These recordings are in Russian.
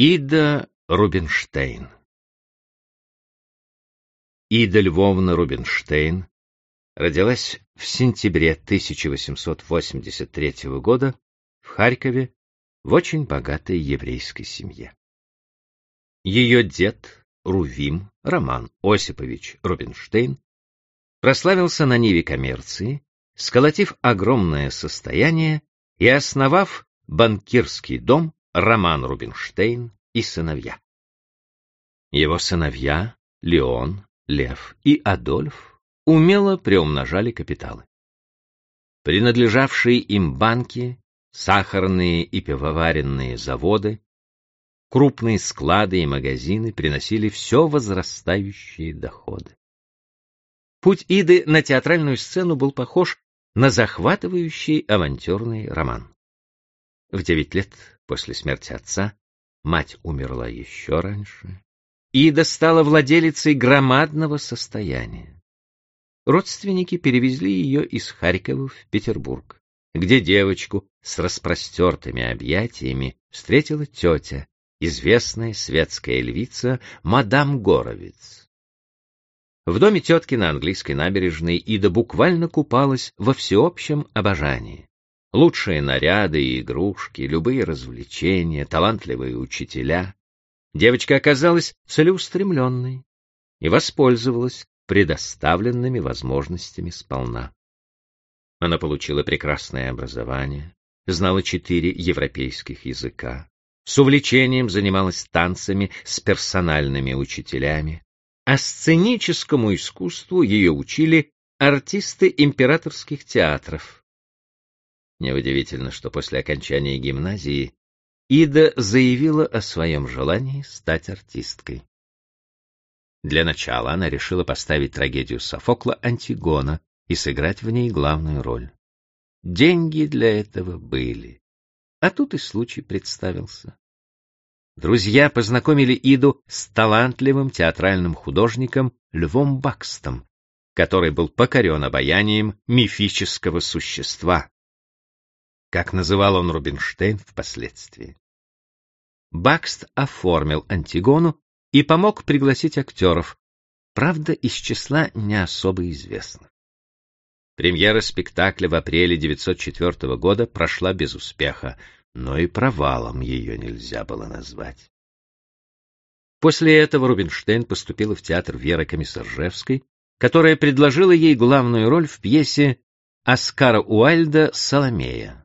Ида Рубинштейн Ида Львовна Рубинштейн родилась в сентябре 1883 года в Харькове в очень богатой еврейской семье. Ее дед Рувим Роман Осипович Рубинштейн прославился на ниве коммерции, сколотив огромное состояние и основав банкирский дом Роман Рубинштейн и сыновья. Его сыновья Леон, Лев и Адольф умело приумножали капиталы. Принадлежавшие им банки, сахарные и пивоваренные заводы, крупные склады и магазины приносили все возрастающие доходы. Путь Иды на театральную сцену был похож на захватывающий авантюрный роман. В девять лет после смерти отца мать умерла еще раньше. Ида стала владелицей громадного состояния. Родственники перевезли ее из Харькова в Петербург, где девочку с распростертыми объятиями встретила тетя, известная светская львица мадам Горовиц. В доме тетки на английской набережной Ида буквально купалась во всеобщем обожании. Лучшие наряды и игрушки, любые развлечения, талантливые учителя. Девочка оказалась целеустремленной и воспользовалась предоставленными возможностями сполна. Она получила прекрасное образование, знала четыре европейских языка, с увлечением занималась танцами с персональными учителями, а сценическому искусству ее учили артисты императорских театров, Неудивительно, что после окончания гимназии Ида заявила о своем желании стать артисткой. Для начала она решила поставить трагедию Софокла «Антигона» и сыграть в ней главную роль. Деньги для этого были. А тут и случай представился. Друзья познакомили Иду с талантливым театральным художником Львом Бакстом, который был покорен обаянием мифического существа, как называл он Рубинштейн впоследствии. Бакст оформил Антигону и помог пригласить актеров, правда, из числа не особо известных. Премьера спектакля в апреле 1904 года прошла без успеха, но и провалом ее нельзя было назвать. После этого Рубинштейн поступила в театр Веры Комиссаржевской, которая предложила ей главную роль в пьесе Оскара Уальда «Соломея».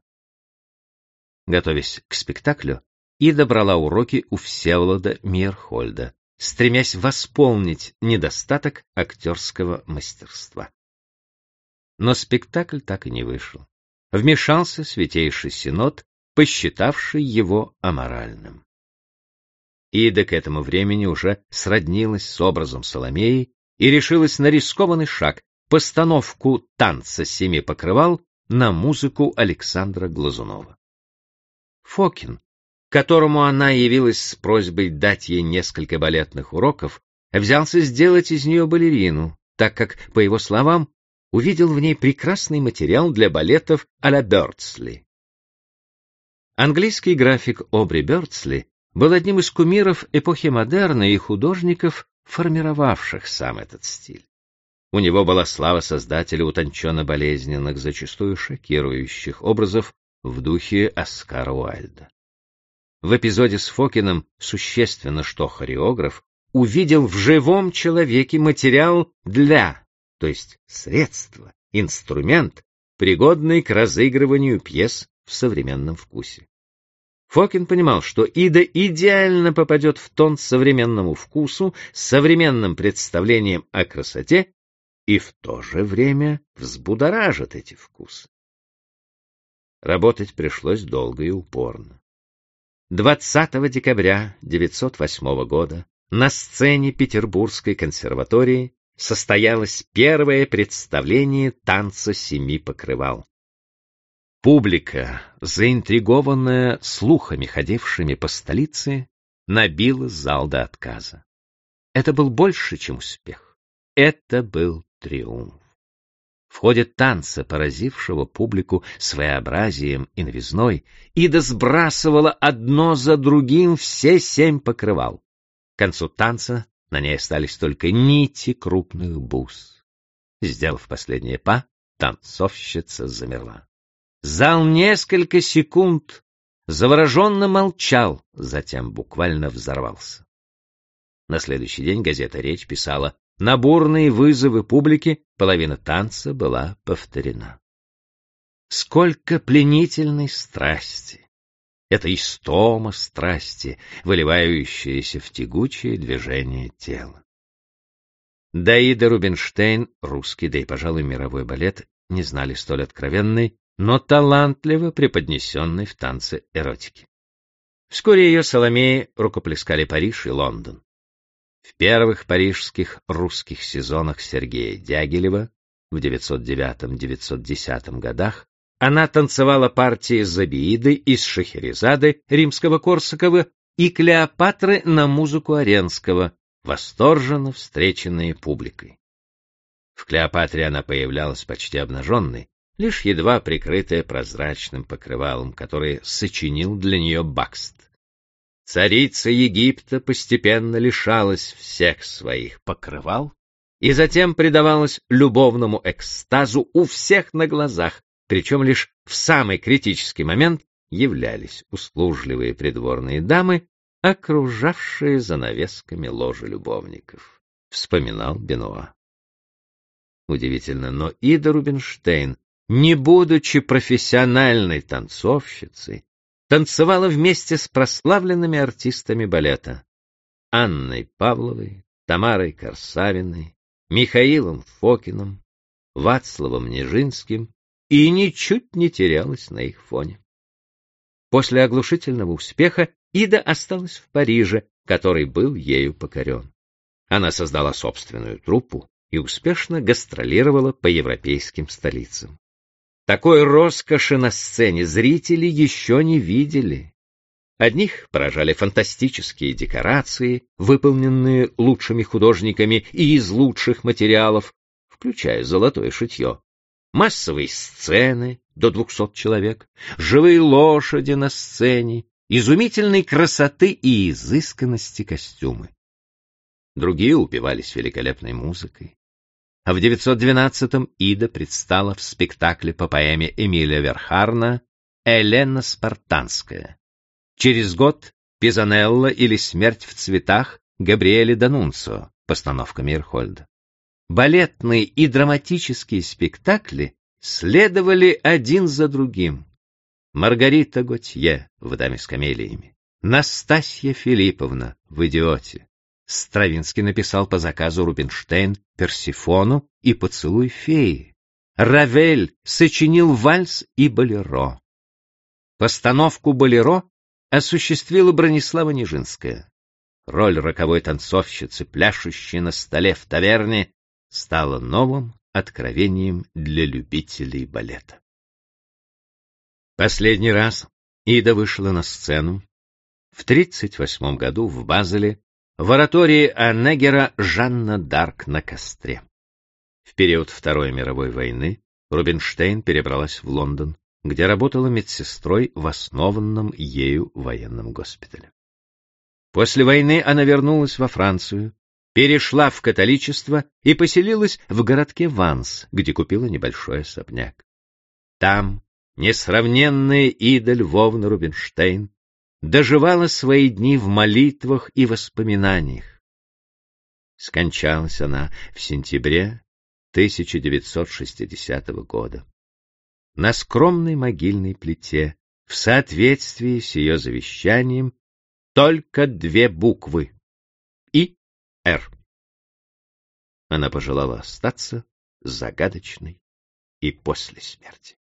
Готовясь к спектаклю, Ида брала уроки у Всеволода Мирхольда, стремясь восполнить недостаток актерского мастерства. Но спектакль так и не вышел. Вмешался Святейший Синод, посчитавший его аморальным. Ида к этому времени уже сроднилась с образом Соломеи и решилась на рискованный шаг — постановку танца семи покрывал на музыку Александра Глазунова. Фокин, которому она явилась с просьбой дать ей несколько балетных уроков, взялся сделать из нее балерину, так как, по его словам, увидел в ней прекрасный материал для балетов а-ля Бёрдсли. Английский график Обри Бёрдсли был одним из кумиров эпохи модерна и художников, формировавших сам этот стиль. У него была слава создателя утонченно-болезненных, зачастую шокирующих образов в духе Оскара Уальда. В эпизоде с Фокином существенно, что хореограф увидел в живом человеке материал для, то есть средство, инструмент, пригодный к разыгрыванию пьес в современном вкусе. Фокин понимал, что Ида идеально попадет в тон современному вкусу, современным представлением о красоте и в то же время взбудоражит эти вкусы. Работать пришлось долго и упорно. 20 декабря 1908 года на сцене Петербургской консерватории состоялось первое представление танца семи покрывал. Публика, заинтригованная слухами, ходившими по столице, набила зал до отказа. Это был больше, чем успех. Это был триумф. В ходе танца, поразившего публику своеобразием и новизной, Ида сбрасывала одно за другим все семь покрывал. К концу танца на ней остались только нити крупных бус. Сделав последнее па, танцовщица замерла. Зал несколько секунд завороженно молчал, затем буквально взорвался. На следующий день газета «Речь» писала на бурные вызовы публики половина танца была повторена. Сколько пленительной страсти! Это истома страсти, выливающаяся в тягучее движение тела. Даида Рубинштейн, русский, да и, пожалуй, мировой балет, не знали столь откровенной, но талантливо преподнесенной в танце эротики. Вскоре ее Соломеи рукоплескали Париж и Лондон. В первых парижских русских сезонах Сергея Дягилева в 909-910 годах она танцевала партии Забииды из Шахерезады римского Корсакова и Клеопатры на музыку Оренского, восторженно встреченные публикой. В Клеопатре она появлялась почти обнаженной, лишь едва прикрытая прозрачным покрывалом, которое сочинил для нее Бакст. Царица Египта постепенно лишалась всех своих покрывал и затем предавалась любовному экстазу у всех на глазах, причем лишь в самый критический момент являлись услужливые придворные дамы, окружавшие занавесками ложи любовников, вспоминал Бенуа. Удивительно, но Ида Рубинштейн, не будучи профессиональной танцовщицей, танцевала вместе с прославленными артистами балета Анной Павловой, Тамарой Корсавиной, Михаилом Фокиным, Вацлавом Нежинским и ничуть не терялась на их фоне. После оглушительного успеха Ида осталась в Париже, который был ею покорен. Она создала собственную труппу и успешно гастролировала по европейским столицам. Такой роскоши на сцене зрители еще не видели. Одних поражали фантастические декорации, выполненные лучшими художниками и из лучших материалов, включая золотое шитье. Массовые сцены до двухсот человек, живые лошади на сцене, изумительной красоты и изысканности костюмы. Другие упивались великолепной музыкой, а в 912-м Ида предстала в спектакле по поэме Эмиля Верхарна «Элена Спартанская». Через год «Пизанелла» или «Смерть в цветах» Габриэля Данунцо, постановка Мирхольда. Балетные и драматические спектакли следовали один за другим. Маргарита Готье в «Даме с камелиями», Настасья Филипповна в «Идиоте», Стравинский написал по заказу Рубинштейн Персифону и поцелуй феи. Равель сочинил вальс и болеро. Постановку болеро осуществила Бронислава Нижинская. Роль роковой танцовщицы, пляшущей на столе в таверне, стала новым откровением для любителей балета. Последний раз Ида вышла на сцену в 1938 году в Базеле в оратории Аннегера «Жанна Дарк на костре». В период Второй мировой войны Рубинштейн перебралась в Лондон, где работала медсестрой в основанном ею военном госпитале. После войны она вернулась во Францию, перешла в католичество и поселилась в городке Ванс, где купила небольшой особняк. Там несравненная Ида Львовна Рубинштейн доживала свои дни в молитвах и воспоминаниях. Скончалась она в сентябре 1960 года. На скромной могильной плите, в соответствии с ее завещанием, только две буквы — И, Р. Она пожелала остаться загадочной и после смерти.